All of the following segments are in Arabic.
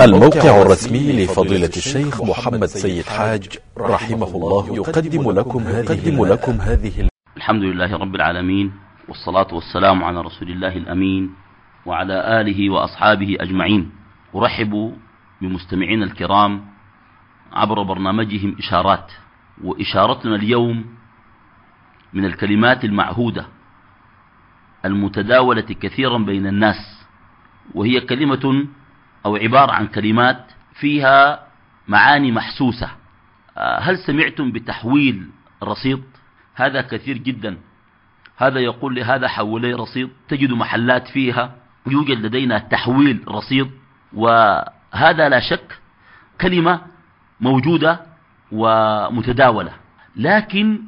الموقع الرسمي لفضيلة الشيخ محمد سيد حاج رحمه الله يقدم لكم هذه, لكم هذه الحمد لله رب العالمين والصلاة والسلام على رسول الله الأمين وعلى آله وأصحابه أجمعين. أرحب بمستمعين الكرام عبر برنامجهم إشارات وإشارتنا اليوم من الكلمات المعهودة المتداولة كثيرا بين الناس وهي كلمة أو عبارة عن كلمات فيها معاني محسوسة. هل سمعتم بتحويل رصيد؟ هذا كثير جدا. هذا يقول لي هذا حولي رصيد. تجد محلات فيها يوجد لدينا تحويل رصيد وهذا لا شك كلمة موجودة ومتداولة. لكن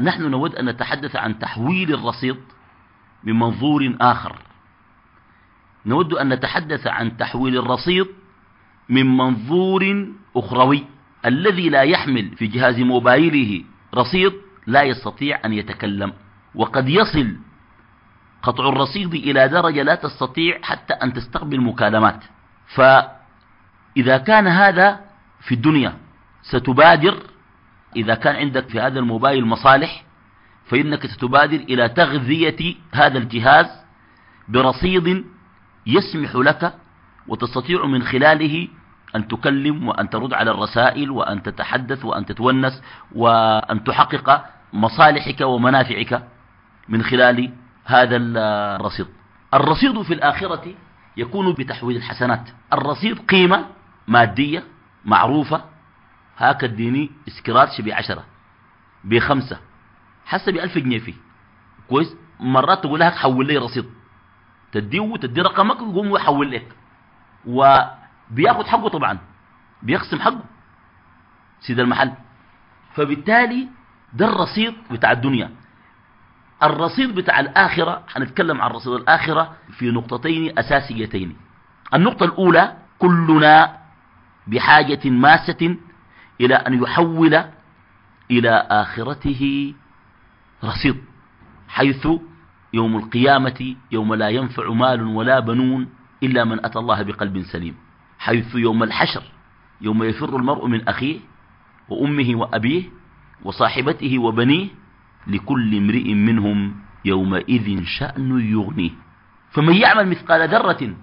نحن نود أن نتحدث عن تحويل الرصيد من منظور آخر. نود أن نتحدث عن تحويل الرصيد من منظور أخروي الذي لا يحمل في جهاز موبايله رصيد لا يستطيع أن يتكلم وقد يصل قطع الرصيد إلى درجة لا تستطيع حتى أن تستقبل مكالمات. فإذا كان هذا في الدنيا ستبادر إذا كان عندك في هذا الموبايل مصالح فإنك ستبادر إلى تغذية هذا الجهاز برصيد يسمح لك وتستطيع من خلاله أن تكلم وأن ترد على الرسائل وأن تتحدث وأن تتونس وأن تحقق مصالحك ومنافعك من خلال هذا الرصيد. الرصيد في الآخرة يكون بتحويل الحسنات. الرصيد قيمة مادية معروفة. هاك الديني اسكراتش بعشرة بخمسة حسب ألف جنيه فيه. كويس؟ مرات تقول لها حول لي رصيد. تديه وتدي رقمك ويقوم يحول لك. وبياخد حقه طبعا. بيقسم حقه. سيد المحل. فبالتالي ده الرصيد بتاع الدنيا. الرصيد بتاع الآخرة حنتكلم عن رصيد الآخرة في نقطتين أساسيتين. النقطة الأولى كلنا بحاجة ماسة إلى أن يحول إلى آخرته رصيد حيث يوم القيامة يوم لا ينفع مال ولا بنون إلا من أتى الله بقلب سليم. حيث يوم الحشر يوم يفر المرء من أخيه وأمه وأبيه وصاحبته وبنيه لكل امرئ منهم يومئذ شأن يغنيه. فمن يعمل مثقال ذرة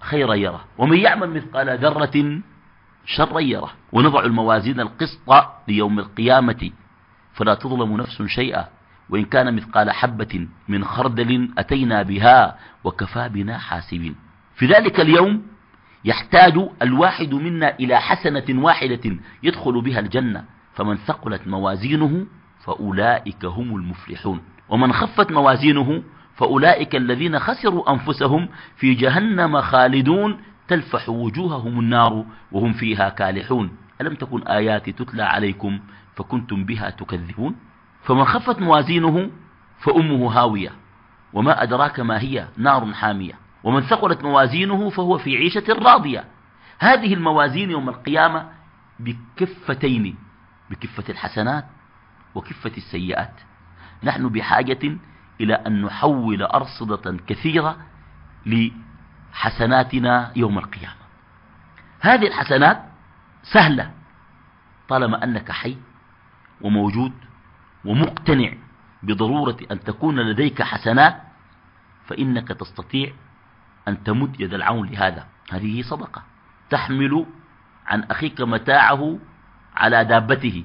خيرا يره ومن يعمل مثقال ذرة شرا يره. ونضع الموازين القسط ليوم القيامة. فلا تظلم نفس شيئا. وإن كان مثقال حبة من خردل أتينا بها وكفى بنا حاسبين. في ذلك اليوم يحتاج الواحد منا إلى حسنة واحدة يدخل بها الجنة فمن ثقلت موازينه فأولئك هم المفلحون. ومن خفت موازينه فأولئك الذين خسروا أنفسهم في جهنم خالدون تلفح وجوههم النار وهم فيها كالحون. ألم تكن آياتي تتلى عليكم فكنتم بها تكذبون؟ فمن خفت موازينه فأمه هاوية. وما أدراك ما هي نار حامية. ومن ثقلت موازينه فهو في عيشة راضية. هذه الموازين يوم القيامة بكفتين بكفة الحسنات وكفة السيئات. نحن بحاجة إلى أن نحول أرصدة كثيرة لحسناتنا يوم القيامة. هذه الحسنات سهلة طالما أنك حي وموجود ومقتنع بضرورة أن تكون لديك حسنات فإنك تستطيع أن تمد يد العون لهذا. هذه صدقة. تحمل عن أخيك متاعه على دابته.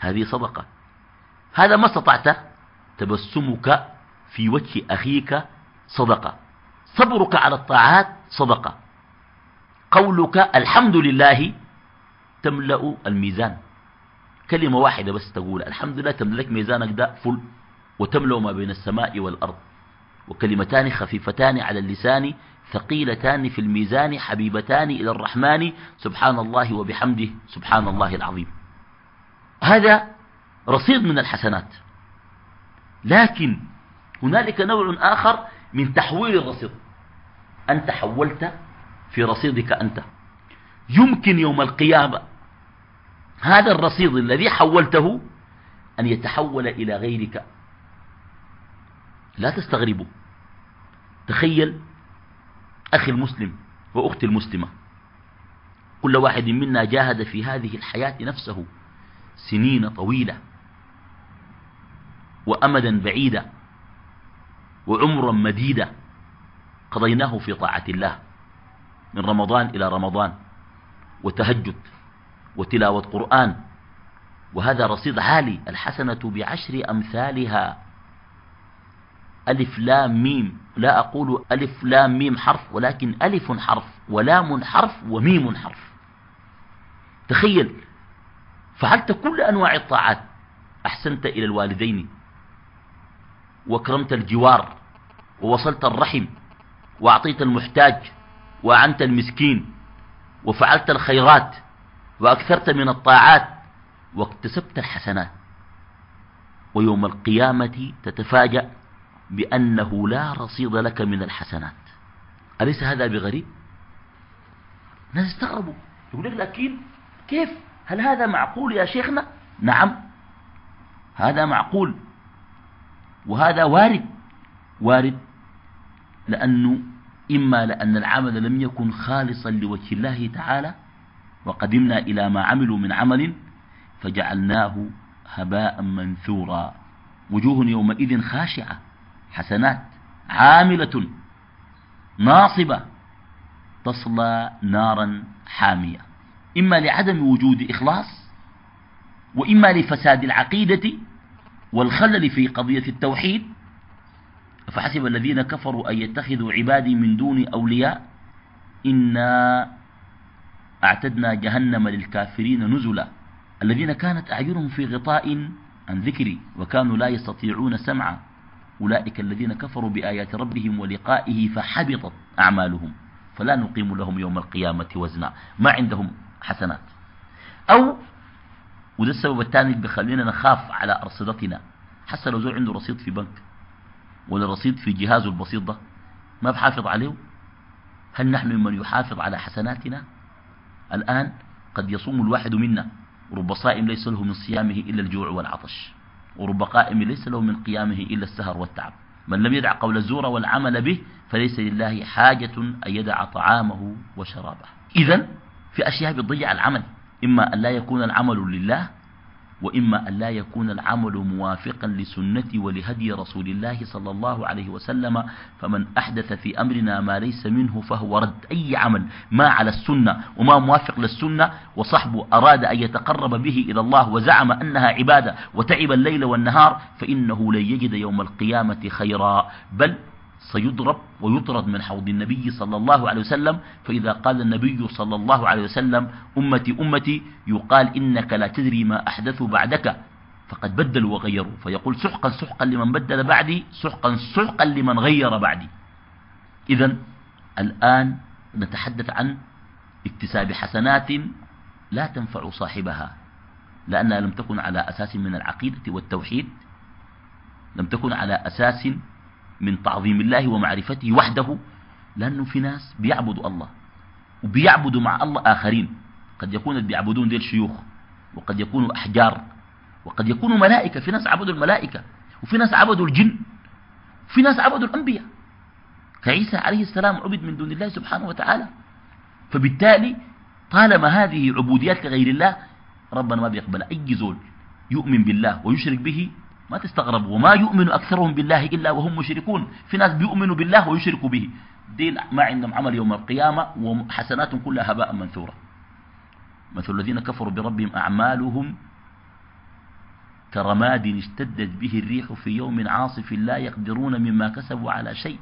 هذه صدقة. هذا ما استطعت تبسمك في وجه أخيك صدقة. صبرك على الطاعات صدقة. قولك الحمد لله تملأ الميزان. كلمة واحدة بس تقول الحمد لله تملك ميزانك ده فل وتملأ ما بين السماء والأرض. وكلمتان خفيفتان على اللسان ثقيلتان في الميزان حبيبتان إلى الرحمن سبحان الله وبحمده سبحان الله العظيم. هذا رصيد من الحسنات. لكن هنالك نوع آخر من تحويل الرصيد. أنت حولت في رصيدك أنت. يمكن يوم القيامة هذا الرصيد الذي حولته أن يتحول إلى غيرك. لا تستغربوا. تخيل أخي المسلم وأختي المسلمة. كل واحد منا جاهد في هذه الحياة نفسه سنين طويلة وأمدا بعيدا وعمرا مديدا قضيناه في طاعة الله من رمضان إلى رمضان وتهجد. وتلاوة قرآن. وهذا رصيد عالي الحسنة بعشر أمثالها. ألف لام ميم. لا أقول ألف لام ميم حرف ولكن ألف حرف ولام حرف وميم حرف. تخيل فعلت كل أنواع الطاعات. أحسنت إلى الوالدين. واكرمت الجوار. ووصلت الرحم. وأعطيت المحتاج. وأعنت المسكين. وفعلت الخيرات. وأكثرت من الطاعات واكتسبت الحسنات. ويوم القيامة تتفاجأ بأنه لا رصيد لك من الحسنات. أليس هذا بغريب؟ الناس استغربوا. يقول لك لكن كيف؟ هل هذا معقول يا شيخنا؟ نعم هذا معقول وهذا وارد. وارد؟ لأنه إما لأن العمل لم يكن خالصا لوجه الله تعالى وقدمنا إلى ما عملوا من عمل فجعلناه هباء منثورا. وجوه يومئذ خاشعة حسنات عاملة ناصبة تصلى نارا حامية. إما لعدم وجود إخلاص وإما لفساد العقيدة والخلل في قضية التوحيد. فحسب الذين كفروا أن يتخذوا عبادي من دون أولياء؟ إنا أعتدنا جهنم للكافرين نزلا. الذين كانت أعينهم في غطاء عن ذكري وكانوا لا يستطيعون سمعا. أولئك الذين كفروا بآيات ربهم ولقائه فحبطت أعمالهم. فلا نقيم لهم يوم القيامة وزنا. ما عندهم حسنات. أو وده السبب الثاني اللي بيخلينا نخاف على أرصدتنا. حتى لو زول عنده رصيد في بنك. ولا رصيد في جهازه البسيط ده. ما بحافظ عليه. هل نحن ممن يحافظ على حسناتنا؟ الآن قد يصوم الواحد منا. ورب صائم ليس له من صيامه إلا الجوع والعطش. ورب قائم ليس له من قيامه إلا السهر والتعب. من لم يدع قول الزور والعمل به فليس لله حاجة أن يدع طعامه وشرابه. إذا في أشياء بتضيع العمل. إما أن لا يكون العمل لله وإما أن لا يكون العمل موافقا لسنة ولهدي رسول الله صلى الله عليه وسلم فمن أحدث في أمرنا ما ليس منه فهو رد. أي عمل ما على السنة وما موافق للسنة وصحبه أراد أن يتقرب به إلى الله وزعم أنها عبادة وتعب الليل والنهار فإنه لن يجد يوم القيامة خيرا. بل سيضرب ويطرد من حوض النبي صلى الله عليه وسلم فإذا قال النبي صلى الله عليه وسلم أمتي أمتي يقال إنك لا تدري ما أحدثوا بعدك. فقد بدلوا وغيروا فيقول سحقا سحقا لمن بدل بعدي سحقا سحقا لمن غير بعدي. إذا الآن نتحدث عن اكتساب حسنات لا تنفع صاحبها لأنها لم تكن على أساس من العقيدة والتوحيد لم تكن على أساس من تعظيم الله ومعرفته وحده لأنه في ناس بيعبدوا الله وبيعبدوا مع الله آخرين. قد يكون بيعبدون ديل شيوخ وقد يكونوا أحجار وقد يكونوا ملائكة. في ناس عبدوا الملائكة وفي ناس عبدوا الجن وفي ناس عبدوا الأنبياء. كعيسى عليه السلام عبد من دون الله سبحانه وتعالى. فبالتالي طالما هذه عبوديات لغير الله ربنا ما بيقبل أي زول يؤمن بالله ويشرك به ما تستغرب وما يؤمن أكثرهم بالله إلا وهم مشركون. في ناس بيؤمنوا بالله ويشركوا به. دين ما عندهم عمل يوم القيامة وحسناتهم كلها هباء منثورة. مثل الذين كفروا بربهم أعمالهم كرماد اشتدت به الريح في يوم عاصف لا يقدرون مما كسبوا على شيء.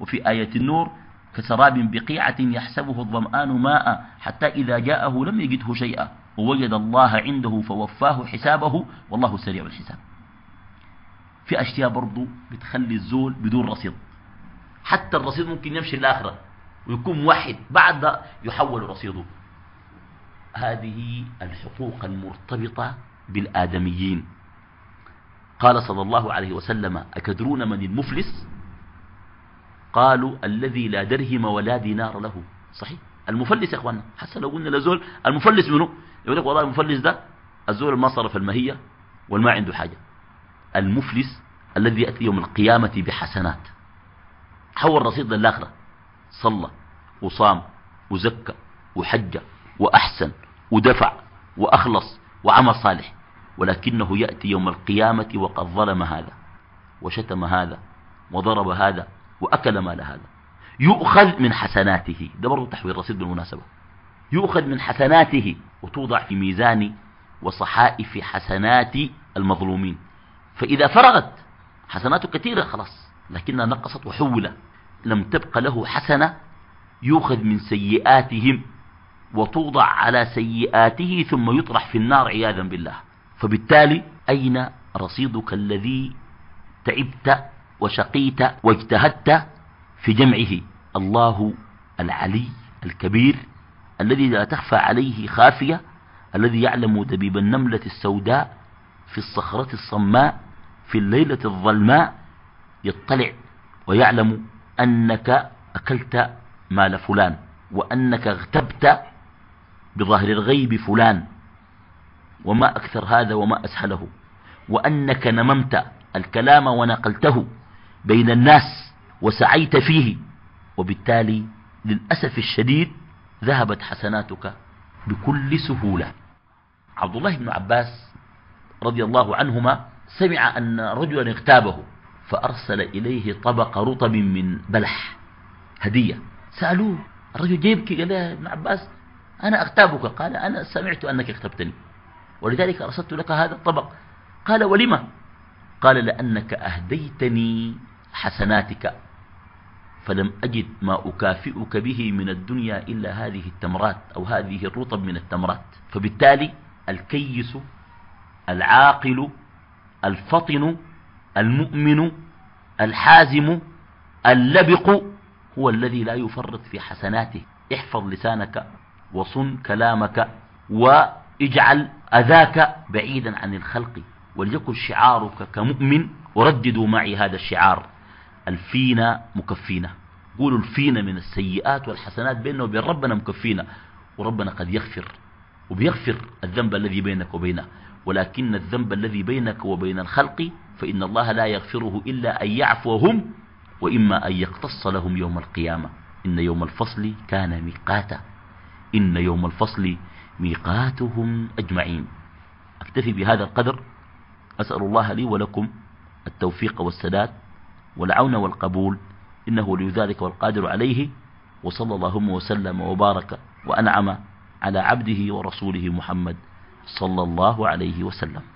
وفي آية النور كسراب بقيعة يحسبه الظمآن ماء حتى إذا جاءه لم يجده شيئا. ووجد الله عنده فوفاه حسابه والله سريع الحساب. في أشياء برضو بتخلي الزول بدون رصيد. حتى الرصيد ممكن يمشي الآخرة ويكون موحد بعد يحول رصيده. هذه الحقوق المرتبطة بالآدميين. قال صلى الله عليه وسلم أكدرون من المفلس؟ قالوا الذي لا درهم ولا دينار له. صحيح. المفلس يا اخوانا حتى لو قلنا لزول المفلس منه يقول لك والله المفلس ده الزول ما صرف المهية والما عنده حاجة. المفلس الذي يأتي يوم القيامة بحسنات. حول رصيد للآخرة. صلى وصام وزكى وحج وأحسن ودفع وأخلص وعمل صالح. ولكنه يأتي يوم القيامة وقد ظلم هذا وشتم هذا وضرب هذا وأكل مال هذا. يؤخذ من حسناته. ده برضو تحويل رصيد بالمناسبة. يؤخذ من حسناته وتوضع في ميزان وصحائف حسنات المظلومين. فإذا فرغت حسناته كثيرة خلاص لكنها نقصت وحولت لم تبق له حسنة يؤخذ من سيئاتهم وتوضع على سيئاته ثم يطرح في النار عياذا بالله. فبالتالي أين رصيدك الذي تعبت وشقيت واجتهدت في جمعه؟ الله العلي الكبير الذي لا تخفى عليه خافية الذي يعلم دبيب النملة السوداء في الصخرة الصماء في الليلة الظلماء يطلع ويعلم أنك أكلت مال فلان وأنك اغتبت بظهر الغيب فلان وما أكثر هذا وما أسهله وأنك نممت الكلام ونقلته بين الناس وسعيت فيه وبالتالي للأسف الشديد ذهبت حسناتك بكل سهولة. عبد الله بن عباس رضي الله عنهما سمع أن رجلا اغتابه فأرسل إليه طبق رطب من بلح هدية. سألوه الرجل جيبك قال له ابن عباس أنا أغتابك. قال أنا سمعت أنك اغتبتني ولذلك أرسلت لك هذا الطبق. قال ولما؟ قال لأنك أهديتني حسناتك فلم أجد ما أكافئك به من الدنيا إلا هذه التمرات أو هذه الرطب من التمرات. فبالتالي الكيس العاقل الفطن المؤمن الحازم اللبق هو الذي لا يفرط في حسناته. احفظ لسانك وصن كلامك واجعل أذاك بعيدا عن الخلق. وليكن شعارك كمؤمن ورددوا معي هذا الشعار. الفينا مكفينا قولوا الفينا من السيئات والحسنات بيننا وبين ربنا مكفينا وربنا قد يغفر وبيغفر الذنب الذي بينك وبينه. ولكن الذنب الذي بينك وبين الخلق فإن الله لا يغفره إلا أن يعفو هم وإما أن يقتص لهم يوم القيامة. إن يوم الفصل كان ميقاتا. إن يوم الفصل ميقاتهم أجمعين. أكتفي بهذا القدر. أسأل الله لي ولكم التوفيق والسداد والعون والقبول. إنه ولي ذلك والقادر عليه. وصلى اللهم وسلم وبارك وأنعم على عبده ورسوله محمد. صلى الله عليه وسلم.